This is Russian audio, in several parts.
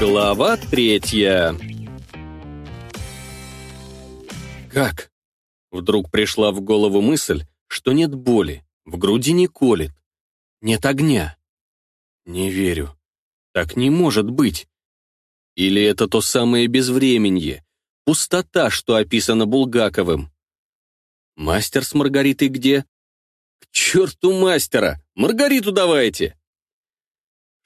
Глава третья Как? Вдруг пришла в голову мысль, что нет боли, в груди не колет, нет огня. Не верю. Так не может быть. Или это то самое безвременье, пустота, что описано Булгаковым? Мастер с Маргаритой где? К черту мастера! Маргариту давайте!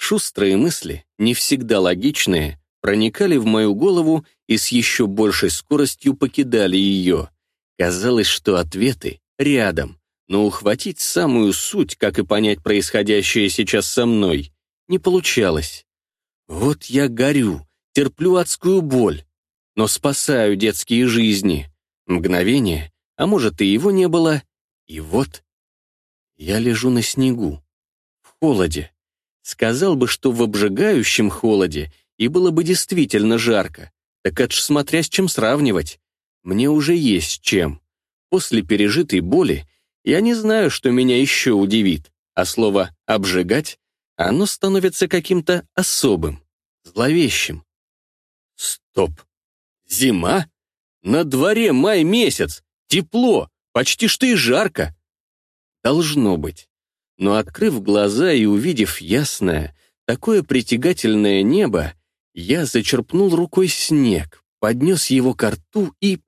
Шустрые мысли, не всегда логичные, проникали в мою голову и с еще большей скоростью покидали ее. Казалось, что ответы рядом, но ухватить самую суть, как и понять происходящее сейчас со мной, не получалось. Вот я горю, терплю адскую боль, но спасаю детские жизни. Мгновение, а может и его не было, и вот я лежу на снегу, в холоде. Сказал бы, что в обжигающем холоде и было бы действительно жарко. Так это ж смотря с чем сравнивать. Мне уже есть чем. После пережитой боли я не знаю, что меня еще удивит, а слово «обжигать» оно становится каким-то особым, зловещим. Стоп. Зима? На дворе май месяц, тепло, почти что и жарко. Должно быть. Но открыв глаза и увидев ясное, такое притягательное небо, я зачерпнул рукой снег, поднес его к рту и...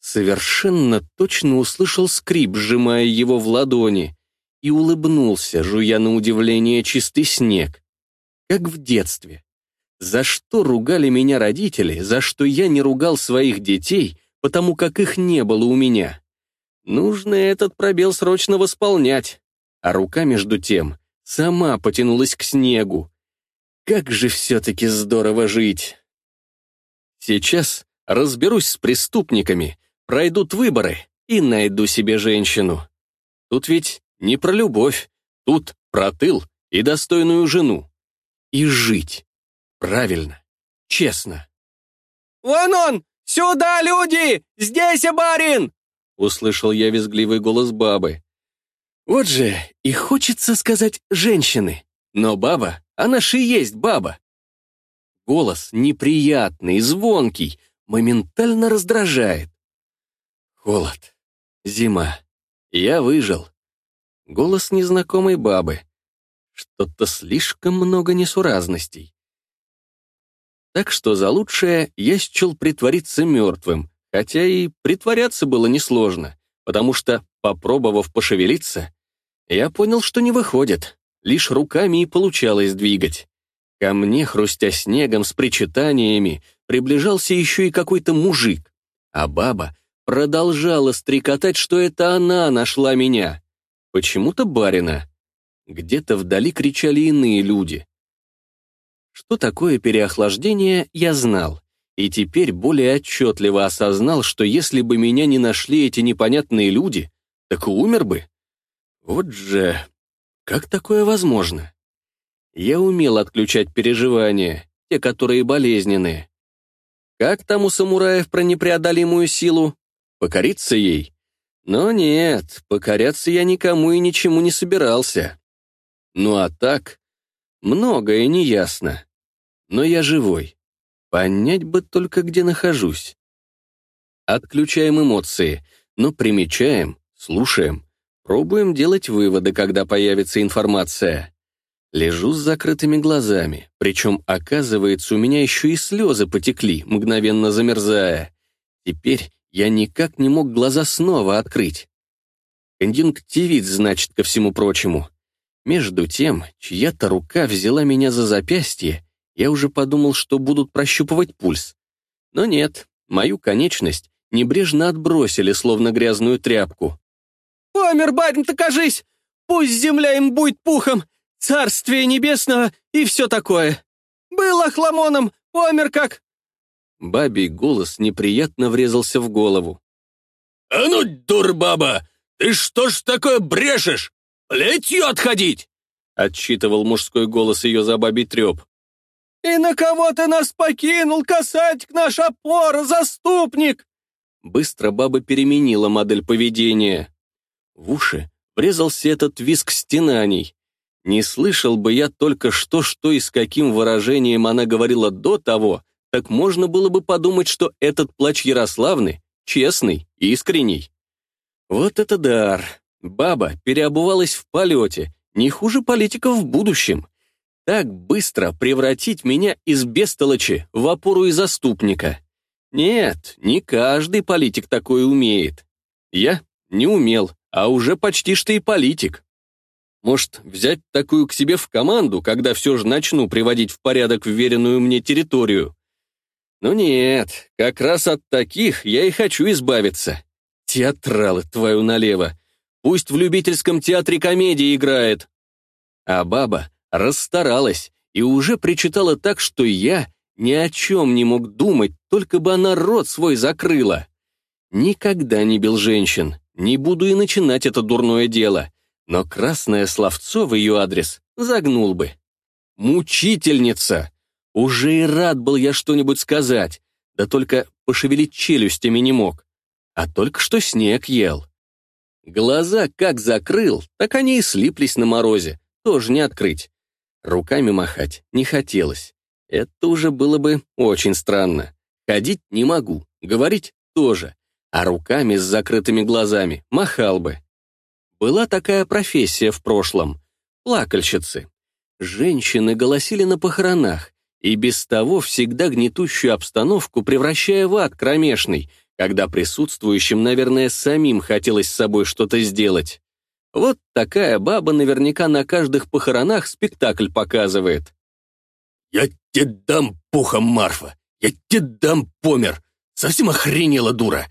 Совершенно точно услышал скрип, сжимая его в ладони, и улыбнулся, жуя на удивление чистый снег. Как в детстве. За что ругали меня родители, за что я не ругал своих детей, потому как их не было у меня. Нужно этот пробел срочно восполнять. А рука, между тем, сама потянулась к снегу. Как же все-таки здорово жить! Сейчас разберусь с преступниками, пройдут выборы и найду себе женщину. Тут ведь не про любовь, тут про тыл и достойную жену. И жить. Правильно, честно. «Вон он! Сюда, люди! Здесь и барин!» Услышал я визгливый голос бабы. Вот же и хочется сказать «женщины», но баба, она же и есть баба. Голос неприятный, звонкий, моментально раздражает. Холод, зима, я выжил. Голос незнакомой бабы. Что-то слишком много несуразностей. Так что за лучшее я счел притвориться мертвым, Хотя и притворяться было несложно, потому что, попробовав пошевелиться, я понял, что не выходит, лишь руками и получалось двигать. Ко мне, хрустя снегом с причитаниями, приближался еще и какой-то мужик, а баба продолжала стрекотать, что это она нашла меня. Почему-то барина. Где-то вдали кричали иные люди. Что такое переохлаждение, я знал и теперь более отчетливо осознал, что если бы меня не нашли эти непонятные люди, так умер бы. Вот же, как такое возможно? Я умел отключать переживания, те, которые болезненные. Как там у самураев про непреодолимую силу? Покориться ей? Но нет, покоряться я никому и ничему не собирался. Ну а так, многое неясно. Но я живой. Понять бы только, где нахожусь. Отключаем эмоции, но примечаем, слушаем, пробуем делать выводы, когда появится информация. Лежу с закрытыми глазами, причем, оказывается, у меня еще и слезы потекли, мгновенно замерзая. Теперь я никак не мог глаза снова открыть. Конъюнктивит, значит, ко всему прочему. Между тем, чья-то рука взяла меня за запястье я уже подумал, что будут прощупывать пульс. Но нет, мою конечность небрежно отбросили, словно грязную тряпку. «Помер, барин-то, кажись! Пусть земля им будет пухом, царствие небесного и все такое! Был охламоном, помер как...» Бабий голос неприятно врезался в голову. «А ну, дурбаба, ты что ж такое брешешь? Плетью отходить!» Отчитывал мужской голос ее за бабий треп. «И на кого ты нас покинул, касатик наш опора, заступник?» Быстро баба переменила модель поведения. В уши врезался этот виск стенаний. Не слышал бы я только что, что и с каким выражением она говорила до того, так можно было бы подумать, что этот плач Ярославны честный, искренний. Вот это дар! Баба переобувалась в полете, не хуже политиков в будущем. Так быстро превратить меня из бестолочи в опору и заступника. Нет, не каждый политик такое умеет. Я не умел, а уже почти что и политик. Может, взять такую к себе в команду, когда все же начну приводить в порядок вверенную мне территорию? Но нет, как раз от таких я и хочу избавиться. Театралы, твою налево. Пусть в любительском театре комедии играет. А баба расстаралась и уже причитала так, что я ни о чем не мог думать, только бы она рот свой закрыла. Никогда не бил женщин, не буду и начинать это дурное дело но красное словцо в ее адрес загнул бы. «Мучительница!» Уже и рад был я что-нибудь сказать, да только пошевелить челюстями не мог. А только что снег ел. Глаза как закрыл, так они и слиплись на морозе, тоже не открыть. Руками махать не хотелось. Это уже было бы очень странно. Ходить не могу, говорить тоже, а руками с закрытыми глазами махал бы. Была такая профессия в прошлом — плакальщицы. Женщины голосили на похоронах, и без того всегда гнетущую обстановку превращая в ад кромешный, когда присутствующим, наверное, самим хотелось с собой что-то сделать. Вот такая баба наверняка на каждых похоронах спектакль показывает. «Я тебе дам пухом, Марфа! Я тебе дам помер! Совсем охренела дура!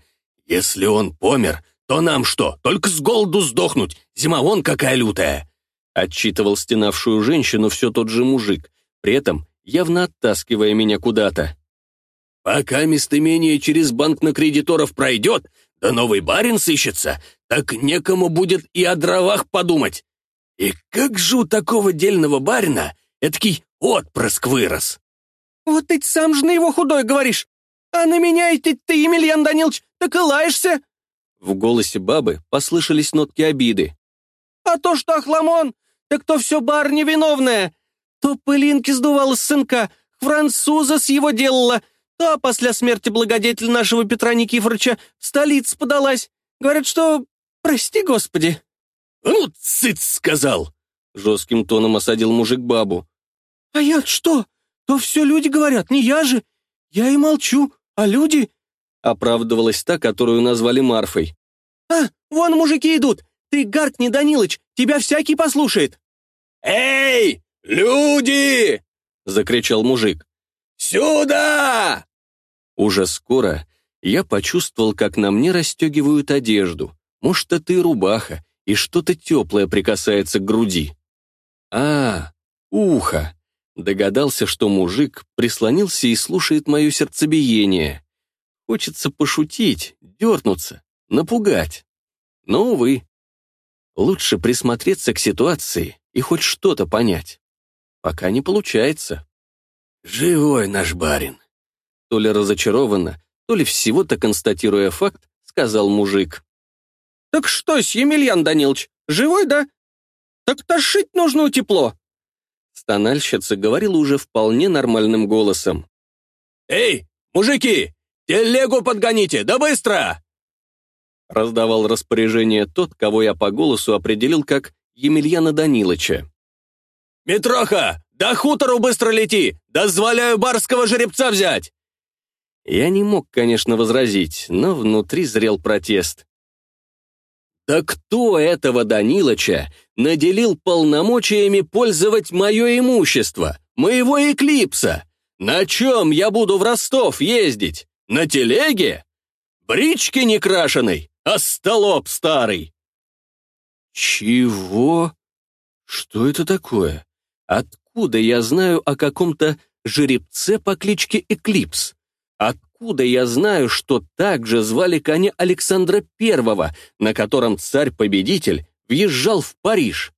Если он помер, то нам что, только с голоду сдохнуть? Зима вон какая лютая!» Отчитывал стенавшую женщину все тот же мужик, при этом явно оттаскивая меня куда-то. «Пока местоимение через банк на кредиторов пройдет, да новый барин сыщется, так некому будет и о дровах подумать. И как же у такого дельного барина эдакий отпрыск вырос!» «Вот ты сам же на его худой говоришь, а на меня и ты, ты Емельян Данилович, так и лаешься!» В голосе бабы послышались нотки обиды. «А то что Ахламон, так то все бар невиновная. То пылинки сдувала с сынка, француза с его делала, то после смерти благодетеля нашего Петра Никифоровича в столице подалась. Говорят, что... Прости, Господи». «Ну, цыц, сказал!» Жестким тоном осадил мужик бабу. «А я что? То все люди говорят, не я же. Я и молчу, а люди...» Оправдывалась та, которую назвали Марфой. «А, вон мужики идут! Ты гаркни, Данилыч, тебя всякий послушает!» «Эй, люди!» — закричал мужик. «Сюда!» Уже скоро я почувствовал, как на мне расстегивают одежду. Может, это и рубаха, и что-то теплое прикасается к груди. А, ухо. Догадался, что мужик прислонился и слушает мое сердцебиение. Хочется пошутить, дернуться, напугать. Но, увы, лучше присмотреться к ситуации и хоть что-то понять. Пока не получается. «Живой наш барин», то ли разочарованно, то ли всего-то констатируя факт, сказал мужик. «Так что, Емельян Данилович, живой, да? Так тошить нужно тепло!» Стональщица говорила уже вполне нормальным голосом. «Эй, мужики, телегу подгоните, да быстро!» раздавал распоряжение тот, кого я по голосу определил как Емельяна Данилыча. «Митроха, до хутору быстро лети! Дозволяю барского жеребца взять!» Я не мог, конечно, возразить, но внутри зрел протест. Да кто этого Данилыча наделил полномочиями пользовать мое имущество, моего эклипса? На чем я буду в Ростов ездить? На телеге? Брички некрашенной? Остолоп старый!» «Чего? Что это такое? Откуда я знаю о каком-то жеребце по кличке Эклипс? Откуда я знаю, что также звали коня Александра Первого, на котором царь-победитель въезжал в Париж?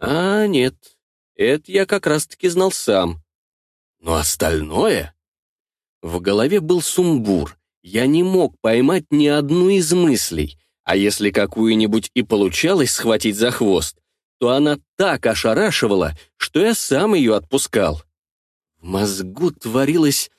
А нет, это я как раз-таки знал сам. Но остальное? В голове был сумбур, я не мог поймать ни одну из мыслей, а если какую-нибудь и получалось схватить за хвост, то она так ошарашивала, что я сам ее отпускал. В мозгу творилось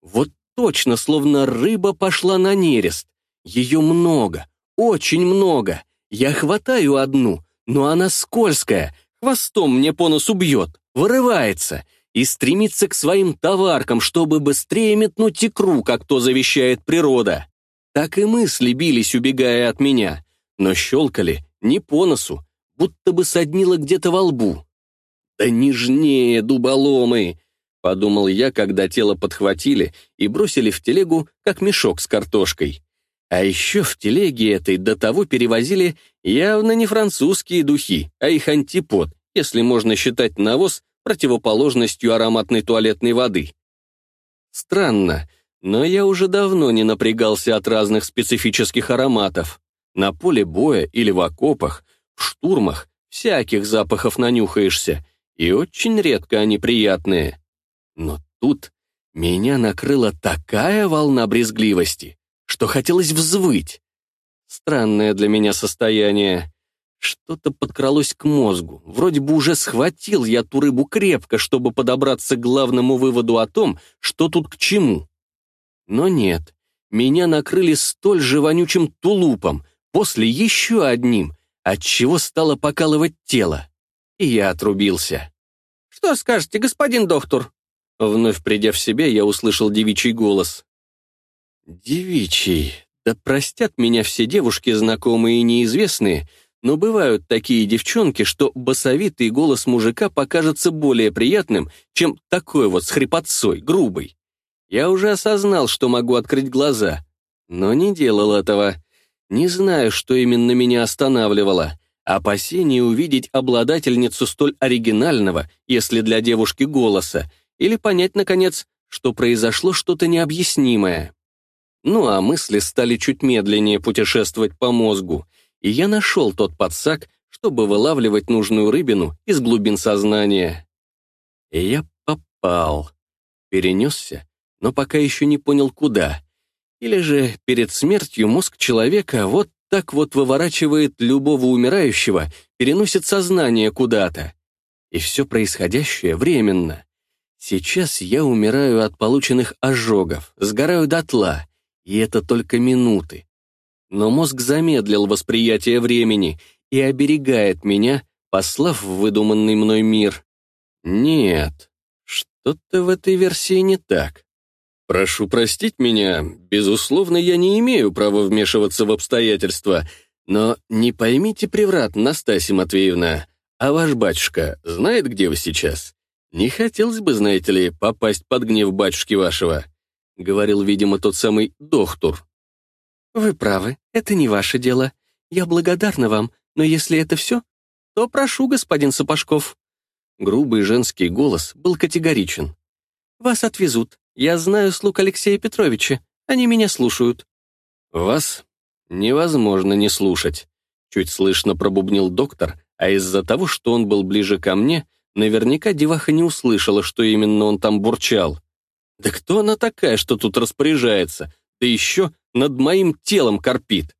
вот точно, словно рыба пошла на нерест. Ее много, очень много. Я хватаю одну, но она скользкая, хвостом мне по носу бьет, вырывается и стремится к своим товаркам, чтобы быстрее метнуть икру, как то завещает природа. Так и мысли бились, убегая от меня, но щелкали не по носу, будто бы соднило где-то во лбу. «Да нежнее, дуболомы!» — подумал я, когда тело подхватили и бросили в телегу, как мешок с картошкой. А еще в телеге этой до того перевозили явно не французские духи, а их антипод, если можно считать навоз противоположностью ароматной туалетной воды. Странно, но я уже давно не напрягался от разных специфических ароматов. На поле боя или в окопах, в штурмах всяких запахов нанюхаешься, и очень редко они приятные. Но тут меня накрыла такая волна брезгливости, что хотелось взвыть. Странное для меня состояние. Что-то подкралось к мозгу. Вроде бы уже схватил я ту рыбу крепко, чтобы подобраться к главному выводу о том, что тут к чему. Но нет, меня накрыли столь же вонючим тулупом, после еще одним, отчего стало покалывать тело. И я отрубился. «Что скажете, господин доктор?» Вновь придя в себя, я услышал девичий голос. Девичий. Да простят меня все девушки, знакомые и неизвестные, но бывают такие девчонки, что басовитый голос мужика покажется более приятным, чем такой вот с хрипотцой, грубый. Я уже осознал, что могу открыть глаза, но не делал этого. Не знаю, что именно меня останавливало. Опасение увидеть обладательницу столь оригинального, если для девушки голоса, или понять, наконец, что произошло что-то необъяснимое. Ну а мысли стали чуть медленнее путешествовать по мозгу, и я нашел тот подсак, чтобы вылавливать нужную рыбину из глубин сознания. И я попал. Перенесся, но пока еще не понял, куда. Или же перед смертью мозг человека вот так вот выворачивает любого умирающего, переносит сознание куда-то. И все происходящее временно. Сейчас я умираю от полученных ожогов, сгораю дотла, и это только минуты. Но мозг замедлил восприятие времени и оберегает меня, послав в выдуманный мной мир. Нет, что-то в этой версии не так. Прошу простить меня, безусловно, я не имею права вмешиваться в обстоятельства, но не поймите превратно, Настасья Матвеевна, а ваш батюшка знает, где вы сейчас? Не хотелось бы, знаете ли, попасть под гнев батюшки вашего. — говорил, видимо, тот самый доктор. «Вы правы, это не ваше дело. Я благодарна вам, но если это все, то прошу, господин Сапожков». Грубый женский голос был категоричен. «Вас отвезут. Я знаю слуг Алексея Петровича. Они меня слушают». «Вас невозможно не слушать», — чуть слышно пробубнил доктор, а из-за того, что он был ближе ко мне, наверняка деваха не услышала, что именно он там бурчал. Да кто она такая, что тут распоряжается? Да еще над моим телом корпит.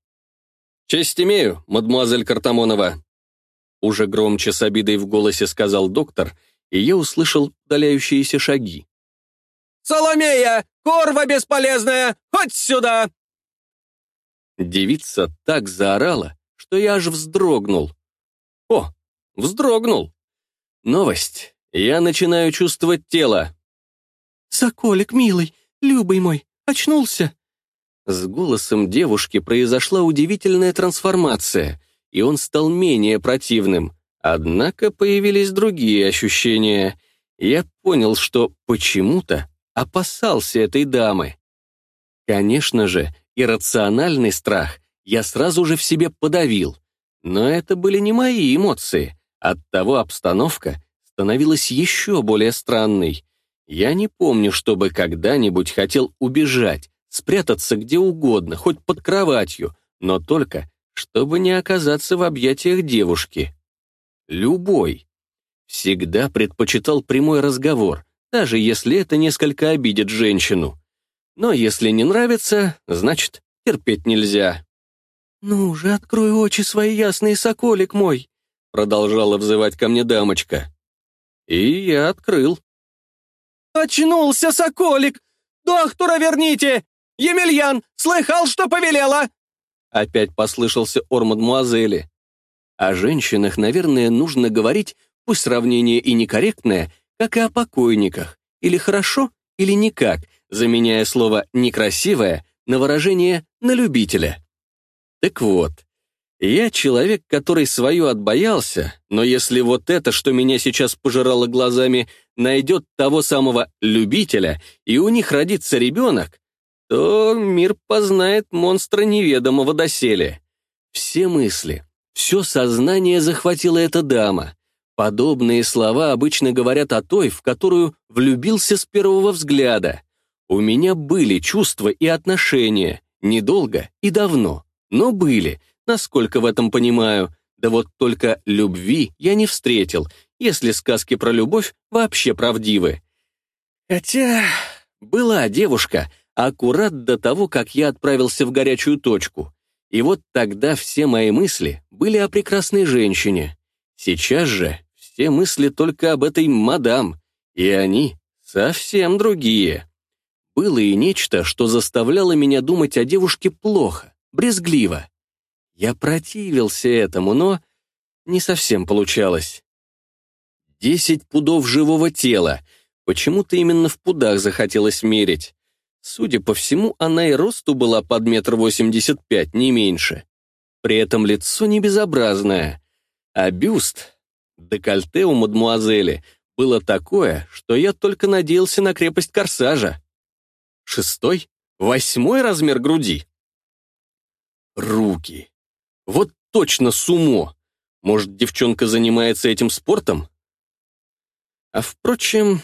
«Честь имею, мадмуазель Картамонова», уже громче с обидой в голосе сказал доктор, и я услышал удаляющиеся шаги. «Соломея! Корва бесполезная! Хоть сюда!» Девица так заорала, что я аж вздрогнул. О, вздрогнул. Новость. Я начинаю чувствовать тело. «Соколик, милый, любый мой, очнулся?» С голосом девушки произошла удивительная трансформация, и он стал менее противным. Однако появились другие ощущения. Я понял, что почему-то опасался этой дамы. Конечно же, иррациональный страх я сразу же в себе подавил. Но это были не мои эмоции. Оттого обстановка становилась еще более странной. Я не помню, чтобы когда-нибудь хотел убежать, спрятаться где угодно, хоть под кроватью, но только, чтобы не оказаться в объятиях девушки. Любой. Всегда предпочитал прямой разговор, даже если это несколько обидит женщину. Но если не нравится, значит, терпеть нельзя. «Ну же, открой очи свои ясные, соколик мой!» продолжала взывать ко мне дамочка. И я открыл. «Очнулся, соколик! Доктора верните! Емельян, слыхал, что повелела?» Опять послышался ор мадмуазели. О женщинах, наверное, нужно говорить, пусть сравнение и некорректное, как и о покойниках. Или хорошо, или никак, заменяя слово «некрасивое» на выражение «на любителя». Так вот, я человек, который свое отбоялся, но если вот это, что меня сейчас пожирало глазами, найдет того самого любителя, и у них родится ребенок, то мир познает монстра неведомого доселе. Все мысли, все сознание захватила эта дама. Подобные слова обычно говорят о той, в которую влюбился с первого взгляда. У меня были чувства и отношения, недолго и давно, но были — насколько в этом понимаю. Да вот только любви я не встретил, если сказки про любовь вообще правдивы. Хотя была девушка, аккурат до того, как я отправился в горячую точку. И вот тогда все мои мысли были о прекрасной женщине. Сейчас же все мысли только об этой мадам, и они совсем другие. Было и нечто, что заставляло меня думать о девушке плохо, брезгливо. Я противился этому, но не совсем получалось. Десять пудов живого тела. Почему-то именно в пудах захотелось мерить. Судя по всему, она и росту была под метр восемьдесят пять, не меньше. При этом лицо не безобразное. А бюст, декольте у мадмуазели, было такое, что я только надеялся на крепость корсажа. Шестой? Восьмой размер груди? Руки. Вот точно сумо. Может, девчонка занимается этим спортом? А впрочем,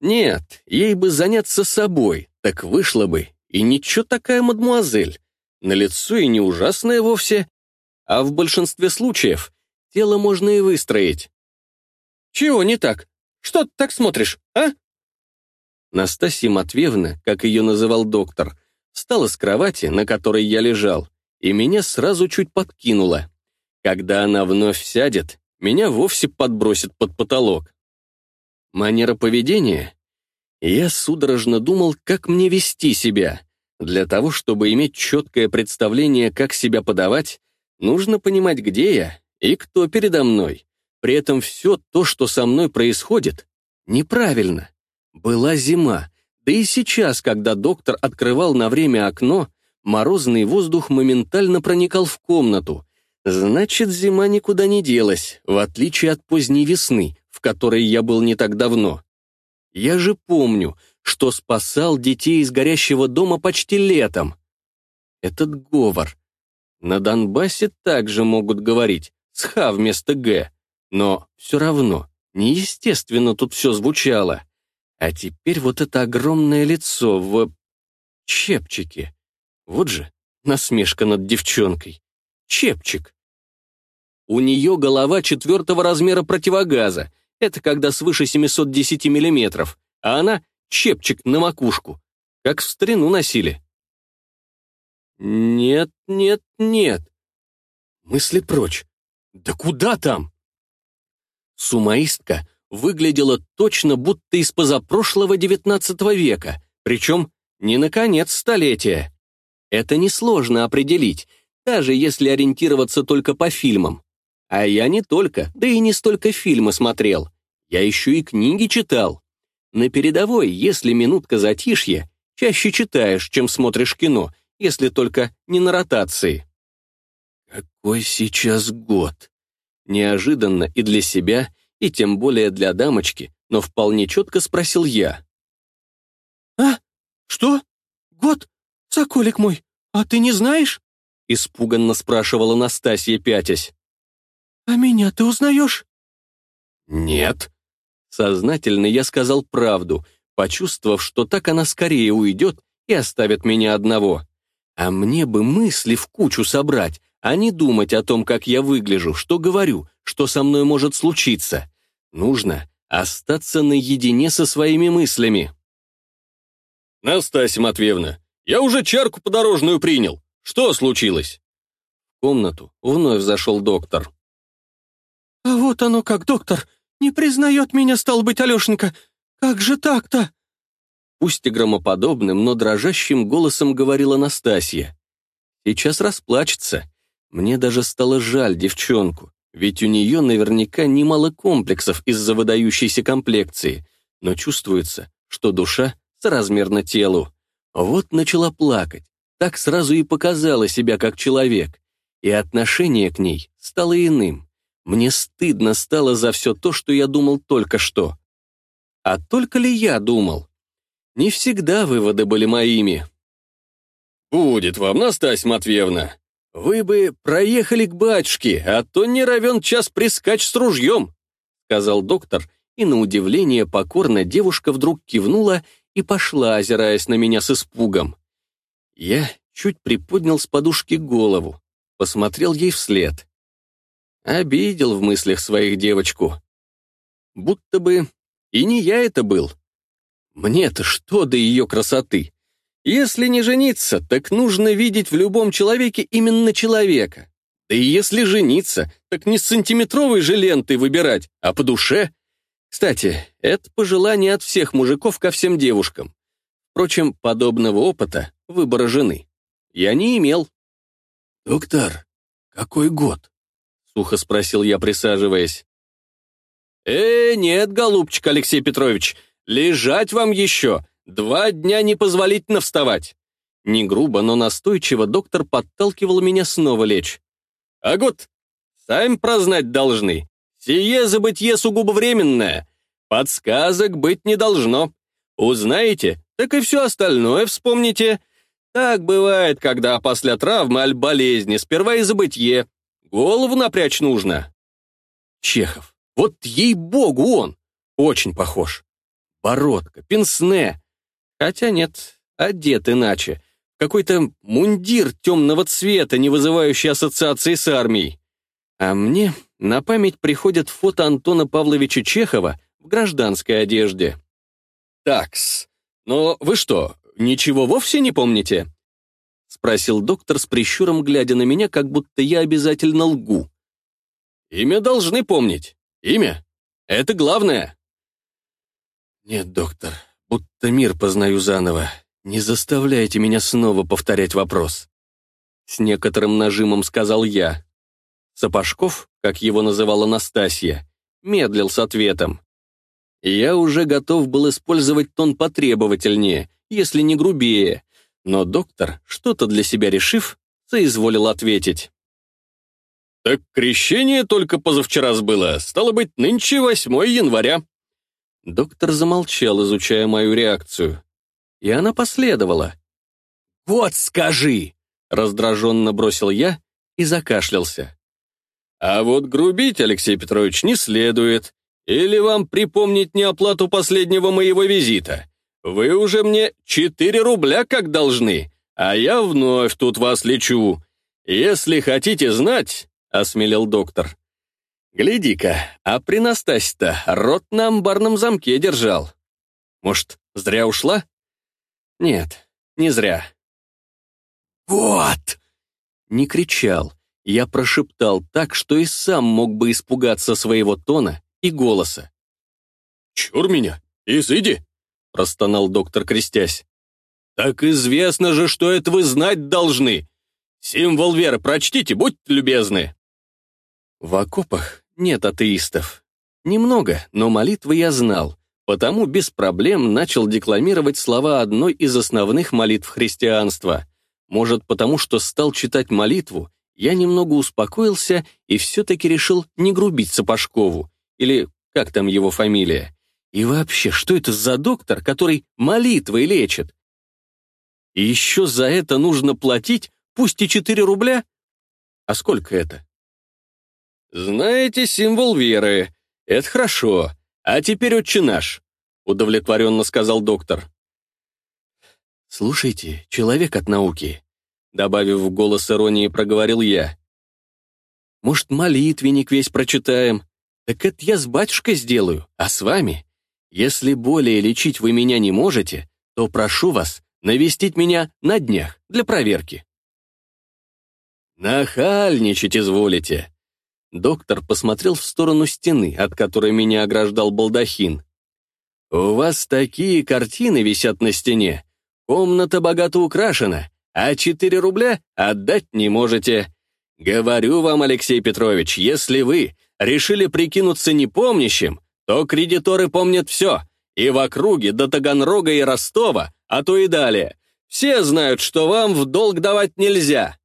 нет, ей бы заняться собой, так вышло бы. И ничего такая мадмуазель. На лицо и не ужасная вовсе, а в большинстве случаев тело можно и выстроить. Чего не так? Что ты так смотришь, а? Настасья Матвеевна, как ее называл доктор, встала с кровати, на которой я лежал, и меня сразу чуть подкинуло. Когда она вновь сядет, меня вовсе подбросит под потолок. Манера поведения? Я судорожно думал, как мне вести себя. Для того, чтобы иметь четкое представление, как себя подавать, нужно понимать, где я и кто передо мной. При этом все то, что со мной происходит, неправильно. Была зима, да и сейчас, когда доктор открывал на время окно, Морозный воздух моментально проникал в комнату. Значит, зима никуда не делась, в отличие от поздней весны, в которой я был не так давно. Я же помню, что спасал детей из горящего дома почти летом. Этот говор. На Донбассе также могут говорить с «х» вместо «г», но все равно неестественно тут все звучало. А теперь вот это огромное лицо в чепчике. Вот же насмешка над девчонкой. Чепчик. У нее голова четвертого размера противогаза. Это когда свыше 710 миллиметров, а она чепчик на макушку. Как в старину носили. Нет, нет, нет. Мысли прочь. Да куда там? Сумаистка выглядела точно будто из позапрошлого XIX века, причем не на конец столетия. Это несложно определить, даже если ориентироваться только по фильмам. А я не только, да и не столько фильмы смотрел. Я еще и книги читал. На передовой, если минутка затишья, чаще читаешь, чем смотришь кино, если только не на ротации. Какой сейчас год? Неожиданно и для себя, и тем более для дамочки, но вполне четко спросил я. «А? Что? Год? «Соколик мой, а ты не знаешь?» — испуганно спрашивала Настасья, пятясь. «А меня ты узнаешь?» «Нет». Сознательно я сказал правду, почувствовав, что так она скорее уйдет и оставит меня одного. А мне бы мысли в кучу собрать, а не думать о том, как я выгляжу, что говорю, что со мной может случиться. Нужно остаться наедине со своими мыслями. «Настасья Матвеевна, я уже чарку подорожную принял. Что случилось?» В комнату вновь зашел доктор. «А вот оно как, доктор! Не признает меня, стал быть, Алешенька! Как же так-то?» Пусть и громоподобным, но дрожащим голосом говорила Настасья. «Сейчас расплачется. Мне даже стало жаль девчонку, ведь у нее наверняка немало комплексов из-за выдающейся комплекции, но чувствуется, что душа соразмерна телу. Вот начала плакать, так сразу и показала себя как человек, и отношение к ней стало иным. Мне стыдно стало за все то, что я думал только что. А только ли я думал? Не всегда выводы были моими. «Будет вам, Настасья Матвеевна. Вы бы проехали к батюшке, а то не равен час прискач с ружьем», сказал доктор, и на удивление покорно девушка вдруг кивнула и пошла, озираясь на меня с испугом. Я чуть приподнял с подушки голову, посмотрел ей вслед. Обидел в мыслях своих девочку. Будто бы и не я это был. Мне-то что до ее красоты? Если не жениться, так нужно видеть в любом человеке именно человека. Да и если жениться, так не с сантиметровой же лентой выбирать, а по душе. Кстати, это пожелание от всех мужиков ко всем девушкам. Впрочем, подобного опыта, выбора жены, я не имел. «Доктор, какой год?» — сухо спросил я, присаживаясь. «Э, нет, голубчик Алексей Петрович, лежать вам еще, два дня непозволительно вставать». Не грубо, но настойчиво доктор подталкивал меня снова лечь. «А год, сами прознать должны. Сие забытье сугубо временное. Подсказок быть не должно. Узнаете, так и все остальное вспомните. Так бывает, когда после травмы аль болезни сперва и забытье. Голову напрячь нужно». Чехов. Вот ей-богу он. Очень похож. Бородка, пенсне. Хотя нет, одет иначе. Какой-то мундир темного цвета, не вызывающий ассоциации с армией. А мне на память приходит фото Антона Павловича Чехова в гражданской одежде. «Такс, но вы что, ничего вовсе не помните?» — спросил доктор с прищуром, глядя на меня, как будто я обязательно лгу. «Имя должны помнить. Имя — это главное». «Нет, доктор, будто мир познаю заново. Не заставляйте меня снова повторять вопрос». С некоторым нажимом сказал я. Сапожков, как его называла Настасья, медлил с ответом. Я уже готов был использовать тон потребовательнее, если не грубее, но доктор, что-то для себя решив, соизволил ответить. «Так крещение только позавчера сбыло, стало быть, нынче 8 января». Доктор замолчал, изучая мою реакцию. И она последовала. «Вот скажи!» — раздраженно бросил я и закашлялся. А вот грубить, Алексей Петрович, не следует. Или вам припомнить неоплату последнего моего визита? Вы уже мне 4 рубля как должны, а я вновь тут вас лечу. Если хотите знать, — осмелел доктор. Гляди-ка, а при Настасе-то рот на амбарном замке держал. Может, зря ушла? Нет, не зря. «Вот!» Не кричал, я прошептал так, что и сам мог бы испугаться своего тона и голоса. «Чур меня, изыди!» — простонал доктор, крестясь. «Так известно же, что это вы знать должны! Символ веры прочтите, будьте любезны!» В окопах нет атеистов. Немного, но молитвы я знал, потому без проблем начал декламировать слова одной из основных молитв христианства. Может, потому что стал читать молитву я немного успокоился и все-таки решил не грубить Сапожкову, или как там его фамилия. И вообще, что это за доктор, который молитвой лечит? И еще за это нужно платить, пусть и 4 рубля? А сколько это? Знаете, символ веры. Это хорошо. А теперь отче наш, удовлетворенно сказал доктор. Слушайте, человек от науки, Добавив в голос иронии, проговорил я. «Может, молитвенник весь прочитаем? Так это я с батюшкой сделаю, а с вами? Если более лечить вы меня не можете, то прошу вас навестить меня на днях для проверки». «Нахальничать изволите. Доктор посмотрел в сторону стены, от которой меня ограждал балдахин. «У вас такие картины висят на стене. Комната богато украшена, а 4 рубля отдать не можете. Говорю вам, Алексей Петрович, если вы решили прикинуться непомнящим, то кредиторы помнят все, и в округе до Таганрога и Ростова, а то и далее. Все знают, что вам в долг давать нельзя».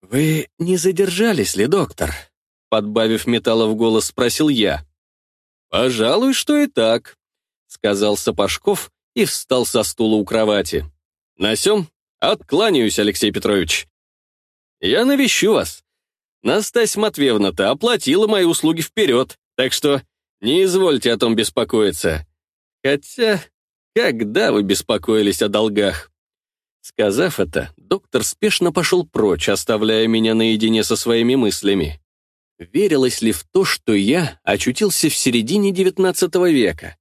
«Вы не задержались ли, доктор?» Подбавив металла в голос, спросил я. «Пожалуй, что и так», — сказал Сапожков и встал со стула у кровати. «На сём откланяюсь, Алексей Петрович. Я навещу вас. Настасья Матвеевна-то оплатила мои услуги вперед, так что не извольте о том беспокоиться. Хотя, когда вы беспокоились о долгах?» Сказав это, доктор спешно пошел прочь, оставляя меня наедине со своими мыслями. Верилось ли в то, что я очутился в середине XIX века?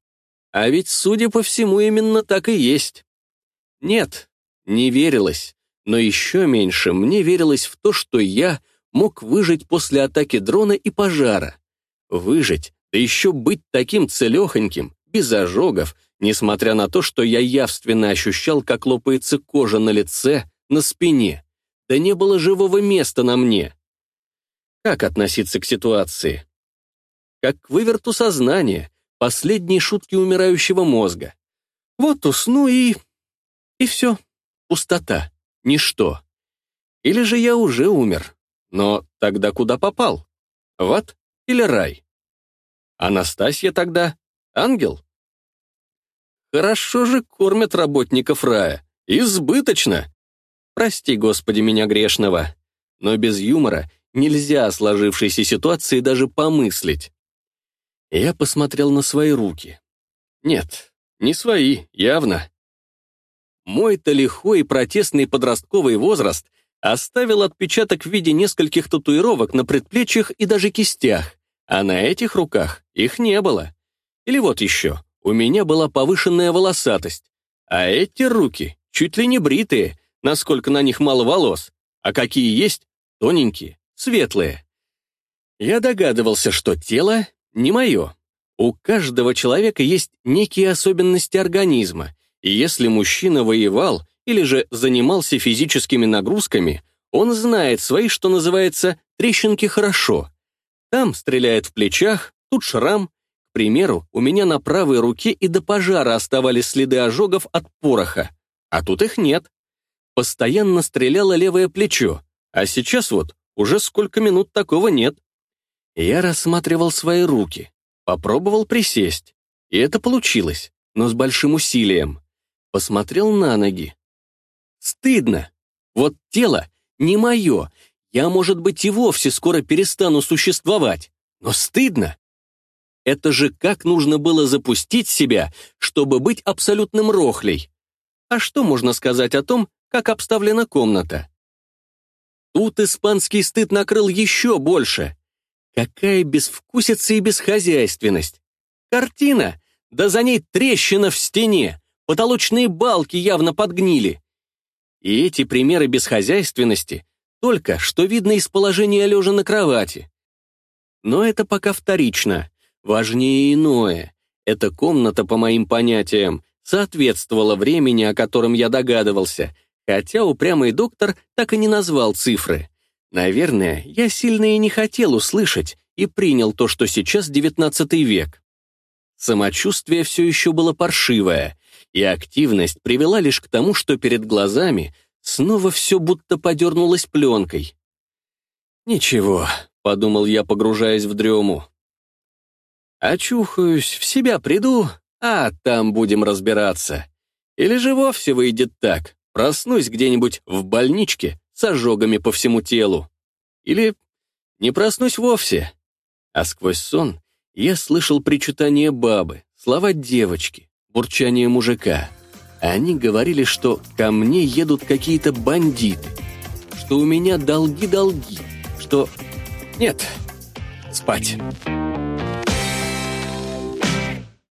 А ведь, судя по всему, именно так и есть. Нет, не верилось, но еще меньше мне верилось в то, что я мог выжить после атаки дрона и пожара. Выжить, да еще быть таким целехоньким, без ожогов, несмотря на то, что я явственно ощущал, как лопается кожа на лице, на спине. Да не было живого места на мне. Как относиться к ситуации? Как к выверту сознания, последние шутки умирающего мозга. Вот усну и... и все. Пустота. Ничто. Или же я уже умер. Но тогда куда попал? В ад или рай? Анастасия тогда ангел? Хорошо же кормят работников рая. Избыточно. Прости, Господи, меня грешного. Но без юмора нельзя о сложившейся ситуации даже помыслить. Я посмотрел на свои руки. Нет, не свои, явно. Мой-то лихой протестный подростковый возраст оставил отпечаток в виде нескольких татуировок на предплечьях и даже кистях, а на этих руках их не было. Или вот еще, у меня была повышенная волосатость, а эти руки чуть ли не бритые, насколько на них мало волос, а какие есть, тоненькие, светлые. Я догадывался, что тело не мое. У каждого человека есть некие особенности организма, и если мужчина воевал или же занимался физическими нагрузками, он знает свои, что называется, трещинки хорошо. Там стреляет в плечах, тут шрам, к примеру, у меня на правой руке и до пожара оставались следы ожогов от пороха, а тут их нет. Постоянно стреляло левое плечо, а сейчас вот уже сколько минут такого нет. Я рассматривал свои руки, попробовал присесть, и это получилось, но с большим усилием. Посмотрел на ноги. Стыдно. Вот тело не мое, я, может быть, и вовсе скоро перестану существовать, но стыдно. Это же как нужно было запустить себя, чтобы быть абсолютным рохлей. А что можно сказать о том, как обставлена комната? Тут испанский стыд накрыл еще больше. Какая безвкусица и бесхозяйственность. Картина, да за ней трещина в стене, потолочные балки явно подгнили. И эти примеры бесхозяйственности только что видно из положения лежа на кровати. Но это пока вторично. Важнее иное. Эта комната, по моим понятиям, соответствовала времени, о котором я догадывался, хотя упрямый доктор так и не назвал цифры. Наверное, я сильно и не хотел услышать и принял то, что сейчас девятнадцатый век. Самочувствие все еще было паршивое, и активность привела лишь к тому, что перед глазами снова все будто подернулось пленкой. «Ничего», — подумал я, погружаясь в дрему. Очухаюсь, в себя приду, а там будем разбираться. Или же вовсе выйдет так, проснусь где-нибудь в больничке с ожогами по всему телу. Или не проснусь вовсе. А сквозь сон я слышал причитание бабы, слова девочки, бурчание мужика. Они говорили, что ко мне едут какие-то бандиты, что у меня долги-долги, что... Нет, спать.